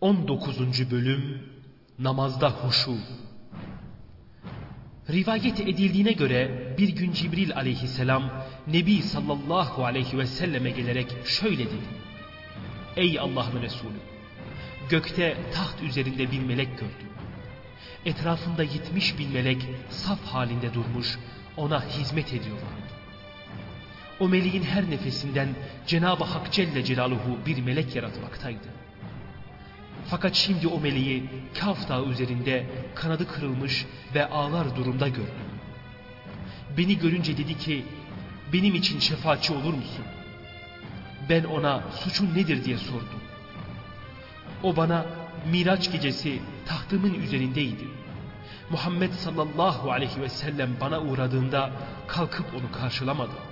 19. Bölüm Namazda Huşu Rivayet edildiğine göre bir gün Cibril aleyhisselam Nebi sallallahu aleyhi ve selleme gelerek şöyle dedi. Ey Allah'ın Resulü! Gökte taht üzerinde bir melek gördüm. Etrafında yetmiş bin melek saf halinde durmuş ona hizmet ediyorlardı. O meleğin her nefesinden Cenab-ı Hak Celle Celaluhu bir melek yaratmaktaydı. Fakat şimdi o meleği Kaf Dağı üzerinde kanadı kırılmış ve ağlar durumda gördüm. Beni görünce dedi ki, benim için şefaatçi olur musun? Ben ona suçun nedir diye sordum. O bana Miraç gecesi tahtımın üzerindeydi. Muhammed sallallahu aleyhi ve sellem bana uğradığında kalkıp onu karşılamadı.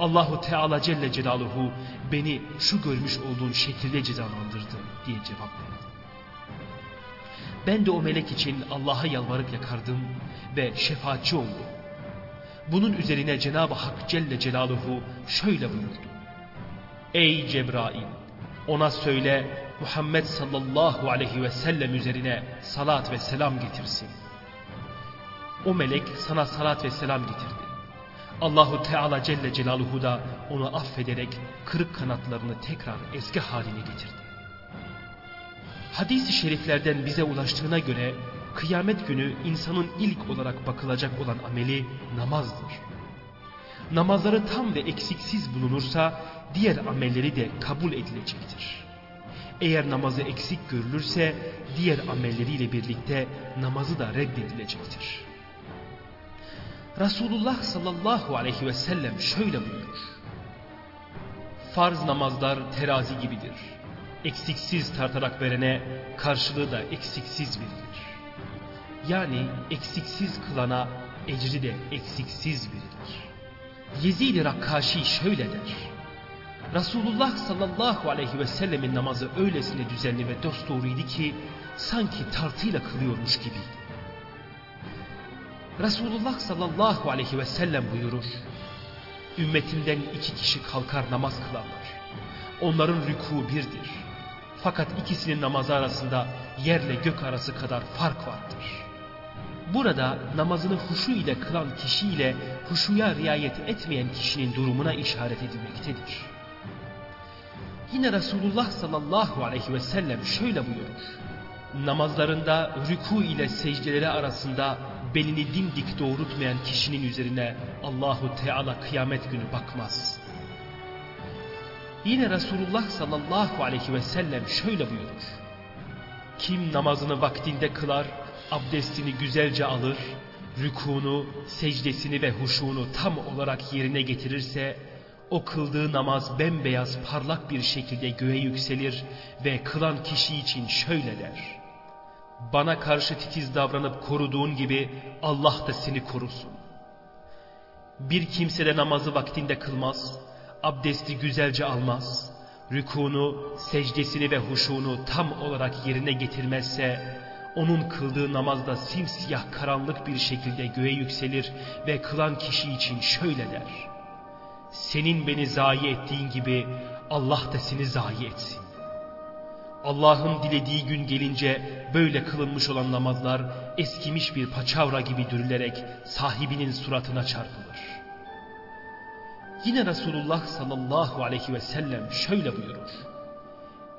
Allahu Teala Celle Celaluhu beni şu görmüş olduğun şekilde cezalandırdı diye cevap verdi. Ben de o melek için Allah'a yalvarıp yakardım ve şefaatçi oldum. Bunun üzerine Cenab-ı Hak Celle Celaluhu şöyle buyurdu. Ey Cebrail! Ona söyle Muhammed sallallahu aleyhi ve sellem üzerine salat ve selam getirsin. O melek sana salat ve selam getirdi. Allahu Teala Celle Celaluhu da onu affederek kırık kanatlarını tekrar eski haline getirdi. Hadis-i şeriflerden bize ulaştığına göre kıyamet günü insanın ilk olarak bakılacak olan ameli namazdır. Namazları tam ve eksiksiz bulunursa diğer amelleri de kabul edilecektir. Eğer namazı eksik görülürse diğer amelleriyle birlikte namazı da reddedilecektir. Resulullah sallallahu aleyhi ve sellem şöyle buyurur. Farz namazlar terazi gibidir. Eksiksiz tartarak verene karşılığı da eksiksiz verilir. Yani eksiksiz kılana ecri de eksiksiz verilir. Yezid-i Rakkaşi şöyle der. Resulullah sallallahu aleyhi ve sellemin namazı öylesine düzenli ve dosdoğruydu ki sanki tartıyla kılıyormuş gibiydi. Resulullah sallallahu aleyhi ve sellem buyurur. Ümmetimden iki kişi kalkar namaz kılarlar. Onların rükû birdir. Fakat ikisinin namazı arasında yerle gök arası kadar fark vardır. Burada namazını huşu ile kılan kişi ile huşuya riayet etmeyen kişinin durumuna işaret edilmektedir. Yine Resulullah sallallahu aleyhi ve sellem şöyle buyurur. Namazlarında rükû ile secdeleri arasında belini dimdik doğrultmayan kişinin üzerine Allahu Teala kıyamet günü bakmaz. Yine Resulullah sallallahu aleyhi ve sellem şöyle buyurur. Kim namazını vaktinde kılar, abdestini güzelce alır, rükûnu, secdesini ve huşunu tam olarak yerine getirirse, o kıldığı namaz bembeyaz parlak bir şekilde göğe yükselir ve kılan kişi için şöyle der. Bana karşı titiz davranıp koruduğun gibi Allah da seni korusun. Bir kimse de namazı vaktinde kılmaz, abdesti güzelce almaz, rükûnu, secdesini ve huşunu tam olarak yerine getirmezse, onun kıldığı namazda simsiyah karanlık bir şekilde göğe yükselir ve kılan kişi için şöyle der. Senin beni zayi ettiğin gibi Allah da seni zayi etsin. Allah'ın dilediği gün gelince böyle kılınmış olan namazlar eskimiş bir paçavra gibi dürülerek sahibinin suratına çarpılır. Yine Resulullah sallallahu aleyhi ve sellem şöyle buyurur.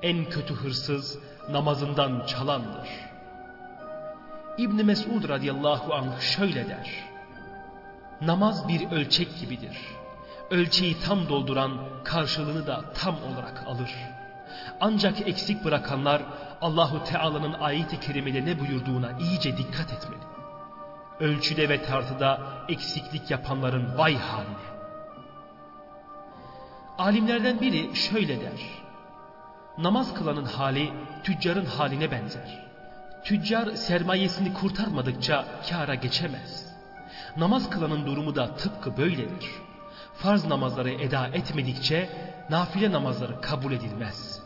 En kötü hırsız namazından çalandır. İbn Mesud radıyallahu anh şöyle der. Namaz bir ölçek gibidir. Ölçeği tam dolduran karşılığını da tam olarak alır.'' Ancak eksik bırakanlar Allahu Teala'nın ayet-i kerimede ne buyurduğuna iyice dikkat etmeli. Ölçüde ve tartıda eksiklik yapanların vay haline. Alimlerden biri şöyle der. Namaz kılanın hali tüccarın haline benzer. Tüccar sermayesini kurtarmadıkça kâra geçemez. Namaz kılanın durumu da tıpkı böyledir. Farz namazları eda etmedikçe nafile namazları kabul edilmez.''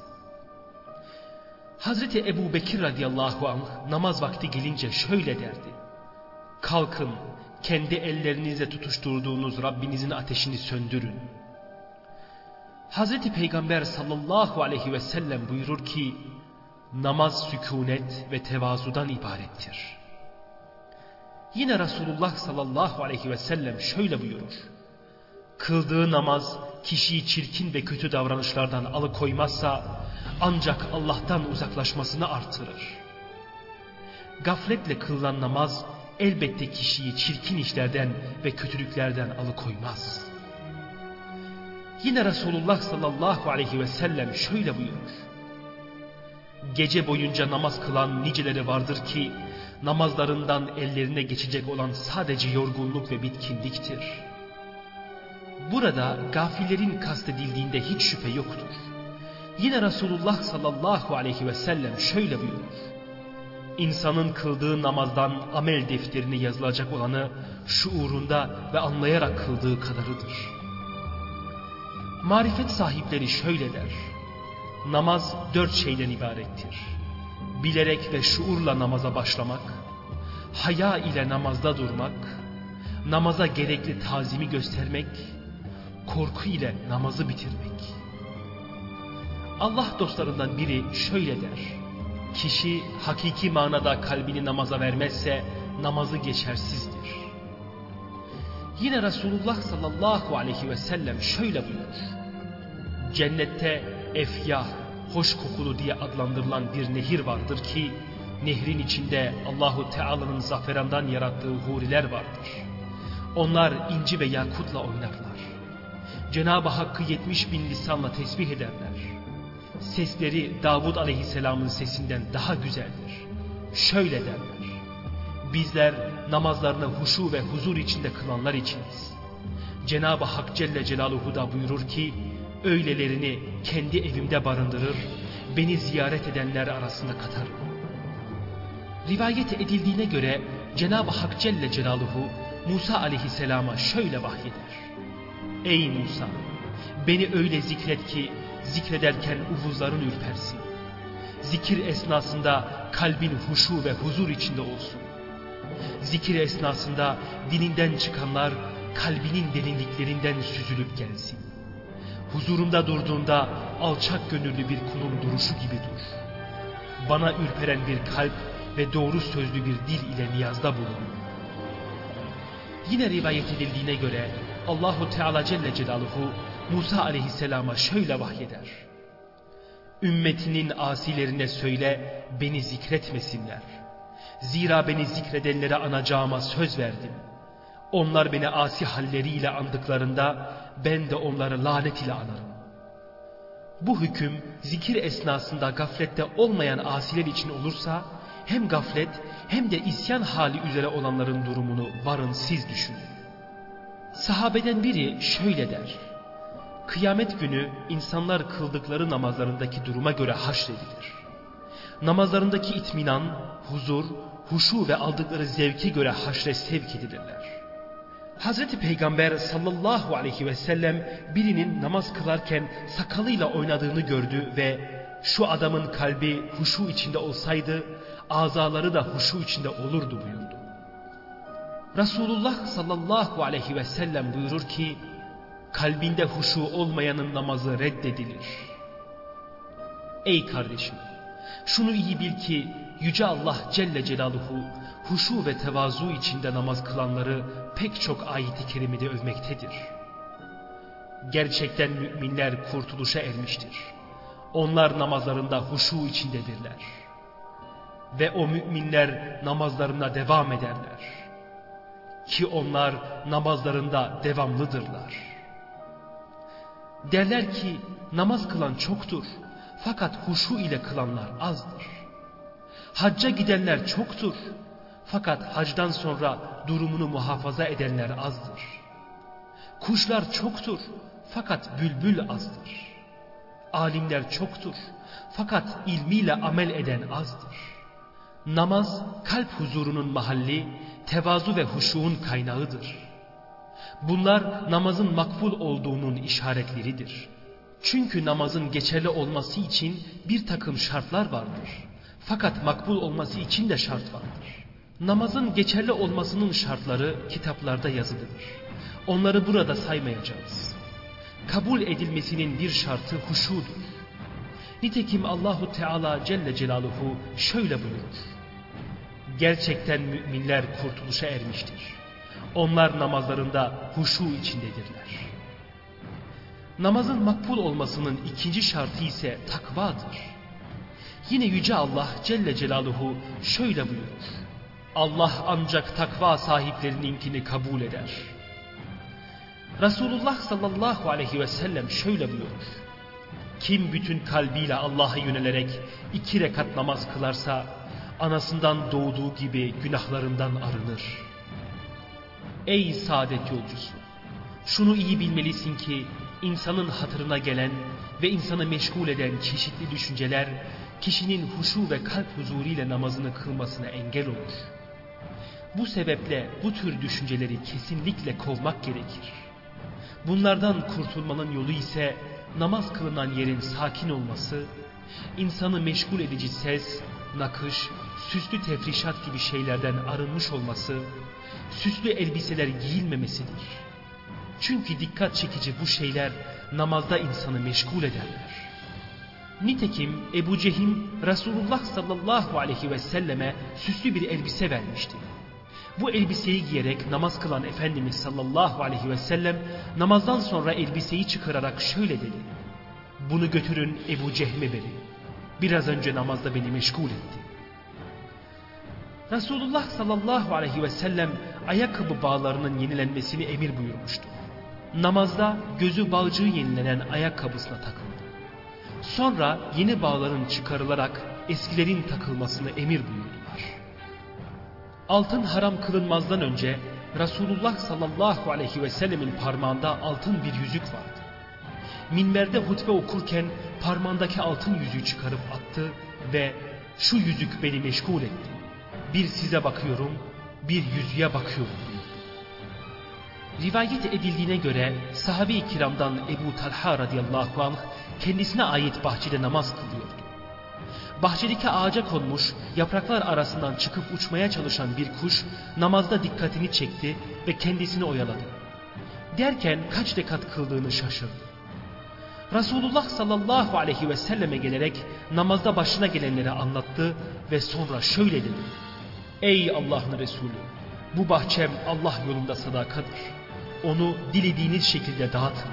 Hazreti Ebu Bekir radıyallahu anh namaz vakti gelince şöyle derdi. Kalkın kendi ellerinizle tutuşturduğunuz Rabbinizin ateşini söndürün. Hazreti Peygamber sallallahu aleyhi ve sellem buyurur ki namaz sükunet ve tevazudan ibarettir. Yine Resulullah sallallahu aleyhi ve sellem şöyle buyurur. Kıldığı namaz kişiyi çirkin ve kötü davranışlardan alıkoymazsa ancak Allah'tan uzaklaşmasını artırır. Gafletle kılınan namaz elbette kişiyi çirkin işlerden ve kötülüklerden alıkoymaz. Yine Resulullah sallallahu aleyhi ve sellem şöyle buyurur. Gece boyunca namaz kılan niceleri vardır ki namazlarından ellerine geçecek olan sadece yorgunluk ve bitkinliktir. Burada gafillerin kastedildiğinde hiç şüphe yoktur. Yine Resulullah sallallahu aleyhi ve sellem şöyle buyurur. İnsanın kıldığı namazdan amel defterine yazılacak olanı şuurunda ve anlayarak kıldığı kadarıdır. Marifet sahipleri şöyle der. Namaz dört şeyden ibarettir. Bilerek ve şuurla namaza başlamak, haya ile namazda durmak, namaza gerekli tazimi göstermek, korku ile namazı bitirmek. Allah dostlarından biri şöyle der. Kişi hakiki manada kalbini namaza vermezse namazı geçersizdir. Yine Resulullah sallallahu aleyhi ve sellem şöyle buyurur. Cennette efyah, hoş kokulu diye adlandırılan bir nehir vardır ki nehrin içinde Allahu Teala'nın zaferandan yarattığı huriler vardır. Onlar inci ve yakutla oynarlar. Cenab-ı Hakk'ı 70 bin lisanla tesbih ederler. Sesleri Davud Aleyhisselam'ın sesinden daha güzeldir. Şöyle derler. Bizler namazlarını huşu ve huzur içinde kılanlar içiniz. Cenab-ı Hak Celle Celaluhu da buyurur ki, öylelerini kendi evimde barındırır, beni ziyaret edenler arasında katarım. Rivayet edildiğine göre Cenab-ı Hak Celle Celaluhu Musa aleyhisselama şöyle vahyeder. Ey Musa! Beni öyle zikret ki zikrederken uvuzların ürpersin. Zikir esnasında kalbin huşu ve huzur içinde olsun. Zikir esnasında dilinden çıkanlar kalbinin derinliklerinden süzülüp gelsin. Huzurumda durduğunda alçak gönüllü bir kulun duruşu gibi dur. Bana ürperen bir kalp ve doğru sözlü bir dil ile niyazda bulun. Yine rivayet edildiğine göre Allahu Teala Celle Celaluhu Musa aleyhisselama şöyle vahyeder. Ümmetinin asilerine söyle beni zikretmesinler. Zira beni zikredenlere anacağıma söz verdim. Onlar beni asi halleriyle andıklarında ben de onları lanet ile anarım. Bu hüküm zikir esnasında gaflette olmayan asiler için olursa hem gaflet hem de isyan hali üzere olanların durumunu varın siz düşünün. Sahabeden biri şöyle der. Kıyamet günü insanlar kıldıkları namazlarındaki duruma göre haşredilir. Namazlarındaki itminan, huzur, huşu ve aldıkları zevke göre haşre sevk edilirler. Hazreti Peygamber sallallahu aleyhi ve sellem birinin namaz kılarken sakalıyla oynadığını gördü ve şu adamın kalbi huşu içinde olsaydı azaları da huşu içinde olurdu buyurdu. Resulullah sallallahu aleyhi ve sellem buyurur ki kalbinde huşu olmayanın namazı reddedilir. Ey kardeşim şunu iyi bil ki Yüce Allah Celle Celaluhu huşu ve tevazu içinde namaz kılanları pek çok ayet-i kerimede övmektedir. Gerçekten müminler kurtuluşa ermiştir. Onlar namazlarında huşu içindedirler. Ve o müminler namazlarına devam ederler. Ki onlar namazlarında devamlıdırlar. Derler ki namaz kılan çoktur. Fakat huşu ile kılanlar azdır. Hacca gidenler çoktur. Fakat hacdan sonra durumunu muhafaza edenler azdır. Kuşlar çoktur. Fakat bülbül azdır. Alimler çoktur. Fakat ilmiyle amel eden azdır. Namaz kalp huzurunun mahalli, tevazu ve huşuğun kaynağıdır. Bunlar namazın makbul olduğunun işaretleridir. Çünkü namazın geçerli olması için bir takım şartlar vardır. Fakat makbul olması için de şart vardır. Namazın geçerli olmasının şartları kitaplarda yazılıdır. Onları burada saymayacağız. Kabul edilmesinin bir şartı huşudur. Nitekim Allahu Teala Celle Celaluhu şöyle buyurur. Gerçekten müminler kurtuluşa ermiştir. Onlar namazlarında huşu içindedirler. Namazın makbul olmasının ikinci şartı ise takvadır. Yine Yüce Allah Celle Celaluhu şöyle buyurur. Allah ancak takva sahiplerininkini kabul eder. Resulullah sallallahu aleyhi ve sellem şöyle buyurur. Kim bütün kalbiyle Allah'a yönelerek iki rekat namaz kılarsa anasından doğduğu gibi günahlarından arınır. Ey saadet yolcusu! Şunu iyi bilmelisin ki insanın hatırına gelen ve insanı meşgul eden çeşitli düşünceler kişinin huşu ve kalp huzuruyla namazını kılmasına engel olur. Bu sebeple bu tür düşünceleri kesinlikle kovmak gerekir. Bunlardan kurtulmanın yolu ise namaz kılınan yerin sakin olması, insanı meşgul edici ses, nakış, süslü tefrişat gibi şeylerden arınmış olması, süslü elbiseler giyilmemesidir. Çünkü dikkat çekici bu şeyler namazda insanı meşgul ederler. Nitekim Ebu Cehim Resulullah sallallahu aleyhi ve selleme süslü bir elbise vermişti. Bu elbiseyi giyerek namaz kılan Efendimiz sallallahu aleyhi ve sellem namazdan sonra elbiseyi çıkararak şöyle dedi. Bunu götürün Ebu Cehme verin. Biraz önce namazda beni meşgul etti. Resulullah sallallahu aleyhi ve sellem ayakkabı bağlarının yenilenmesini emir buyurmuştu. Namazda gözü balcığı yenilenen ayakkabısına takıldı. Sonra yeni bağların çıkarılarak eskilerin takılmasını emir buyurdular. Altın haram kılınmazdan önce Resulullah sallallahu aleyhi ve sellemin parmağında altın bir yüzük vardı. Minberde hutbe okurken parmağındaki altın yüzüğü çıkarıp attı ve şu yüzük beni meşgul etti. Bir size bakıyorum, bir yüzüğe bakıyorum buyurdu. Rivayet edildiğine göre sahabe-i kiramdan Ebu Talha radıyallahu anh kendisine ait bahçede namaz kılıyordu. Bahçedeki ağaca konmuş, yapraklar arasından çıkıp uçmaya çalışan bir kuş namazda dikkatini çekti ve kendisini oyaladı. Derken kaç rekat kıldığını şaşırdı. Resulullah sallallahu aleyhi ve selleme gelerek namazda başına gelenleri anlattı ve sonra şöyle dedi. Ey Allah'ın Resulü! Bu bahçem Allah yolunda sadakadır. Onu dilediğiniz şekilde dağıtın.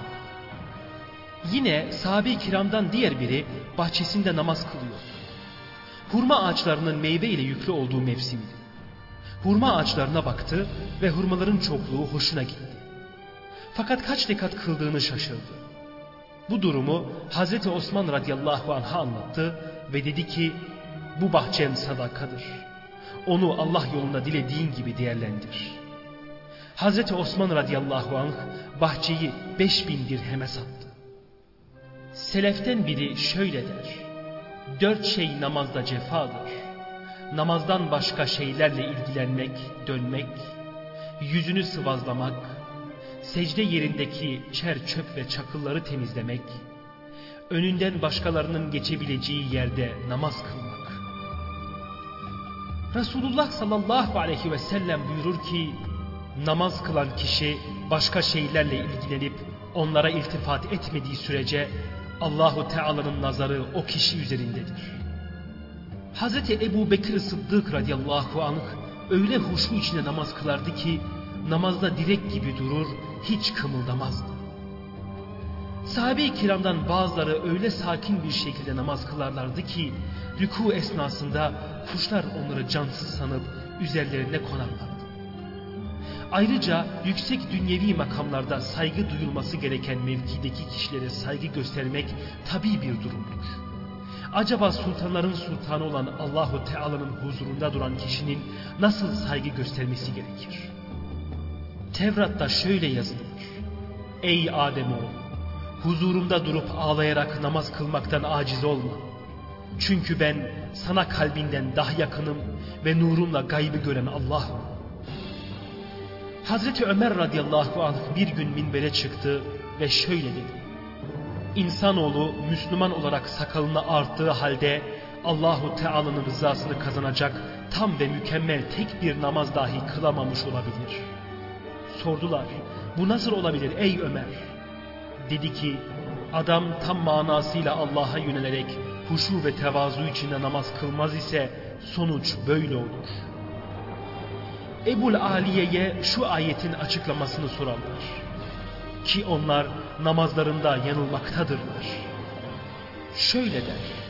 Yine sahabe-i kiramdan diğer biri bahçesinde namaz kılıyor. Hurma ağaçlarının meyve ile yüklü olduğu mevsimdi. Hurma ağaçlarına baktı ve hurmaların çokluğu hoşuna gitti. Fakat kaç rekat kıldığını şaşırdı. Bu durumu Hazreti Osman radıyallahu anh'a anlattı ve dedi ki bu bahçem sadakadır. Onu Allah yolunda dilediğin gibi değerlendir. Hazreti Osman radıyallahu anh bahçeyi 5000 dirheme sattı. Seleften biri şöyle der. Dört şey namazda cefadır. Namazdan başka şeylerle ilgilenmek, dönmek, yüzünü sıvazlamak, secde yerindeki çer çöp ve çakılları temizlemek, önünden başkalarının geçebileceği yerde namaz kılmak. Resulullah sallallahu aleyhi ve sellem buyurur ki, namaz kılan kişi başka şeylerle ilgilenip onlara iltifat etmediği sürece Allahu Teala'nın nazarı o kişi üzerindedir. Hazreti Ebu Bekir Sıddık radıyallahu anh öyle huşu içinde namaz kılardı ki namazda direk gibi durur, hiç kımıldamazdı. Sahabe-i kiramdan bazıları öyle sakin bir şekilde namaz kılarlardı ki rüku esnasında kuşlar onları cansız sanıp üzerlerine konarlardı. Ayrıca yüksek dünyevi makamlarda saygı duyulması gereken mevkideki kişilere saygı göstermek tabi bir durumdur. Acaba sultanların sultanı olan Allahu Teala'nın huzurunda duran kişinin nasıl saygı göstermesi gerekir? Tevrat'ta şöyle yazılır. Ey Ademoğlu! Huzurumda durup ağlayarak namaz kılmaktan aciz olma. Çünkü ben sana kalbinden daha yakınım ve nurumla gaybı gören Allah'ım. Hazreti Ömer radıyallahu anh bir gün minbere çıktı ve şöyle dedi. İnsanoğlu Müslüman olarak sakalını arttığı halde Allahu Teala'nın rızasını kazanacak tam ve mükemmel tek bir namaz dahi kılamamış olabilir. Sordular, bu nasıl olabilir ey Ömer? Dedi ki, adam tam manasıyla Allah'a yönelerek huşu ve tevazu içinde namaz kılmaz ise sonuç böyle olur. Ebul Aliye'ye şu ayetin açıklamasını sorarlar. Ki onlar namazlarında yanılmaktadırlar. Şöyle der.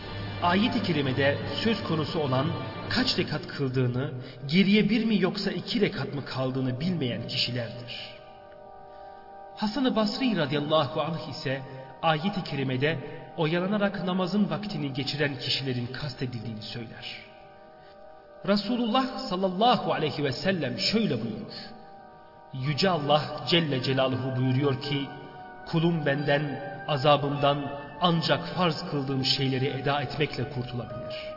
Ayet-i kerimede söz konusu olan kaç rekat kıldığını, geriye bir mi yoksa iki rekat mı kaldığını bilmeyen kişilerdir. Hasan-ı Basri radıyallahu anh ise ayet-i kerimede oyalanarak namazın vaktini geçiren kişilerin kastedildiğini söyler. Resulullah sallallahu aleyhi ve sellem şöyle buyurur. Yüce Allah Celle Celaluhu buyuruyor ki, kulum benden, azabımdan ancak farz kıldığım şeyleri eda etmekle kurtulabilir.